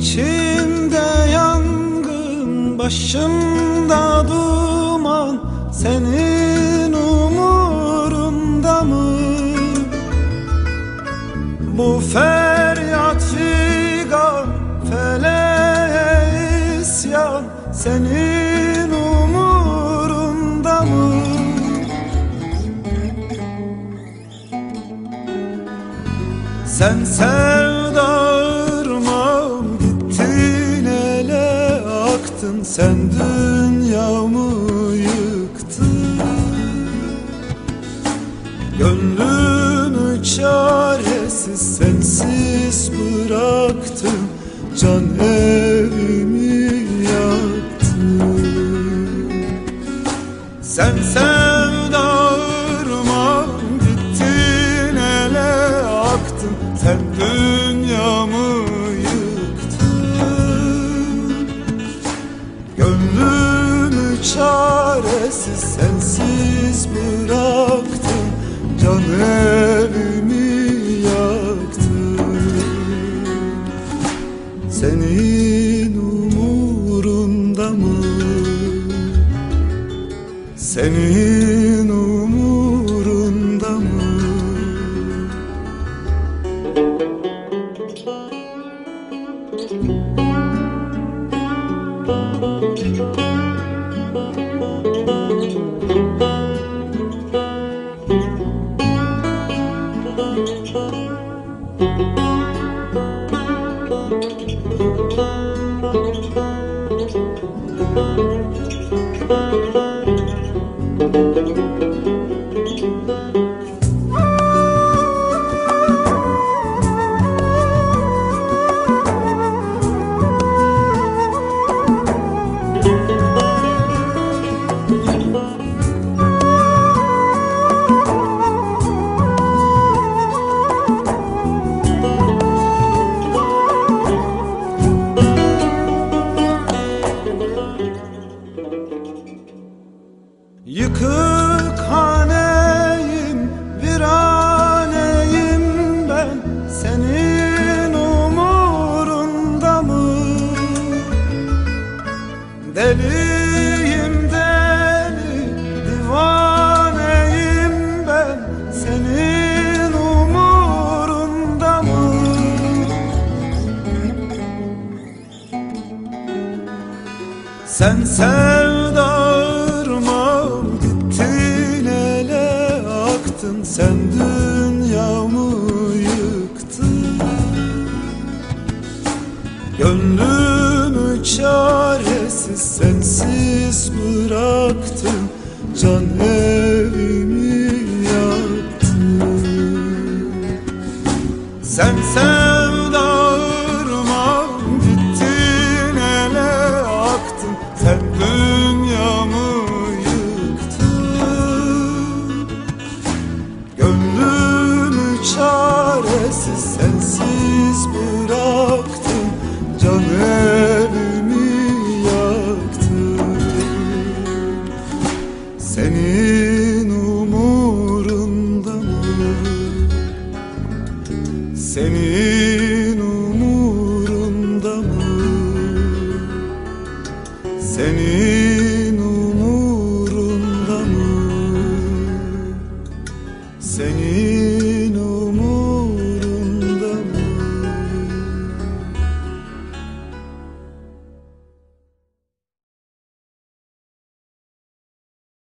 İçimde yangın, başımda duman Senin umurunda mı? Bu feryat figan, feleğe isyan Senin umurunda mı? Sen sevdarmam aktın Sen dünyamı yıktın. Gönlümü çaresiz sensiz bıraktın. Can evimi yaktın. Sen sevdarıma gittin ele aktın. Sen dünyamı sensiz bıraktın Can evimi yaktın Senin umurunda mı? Senin umurunda Deliyim deli, divaneyim ben. Senin umurunda mı? Sen sevdarmam gittin ele aktın. Sen dünyamı yıktın. Çaresiz sensiz bıraktın Can evimi yaktın sen. sevdarıma senin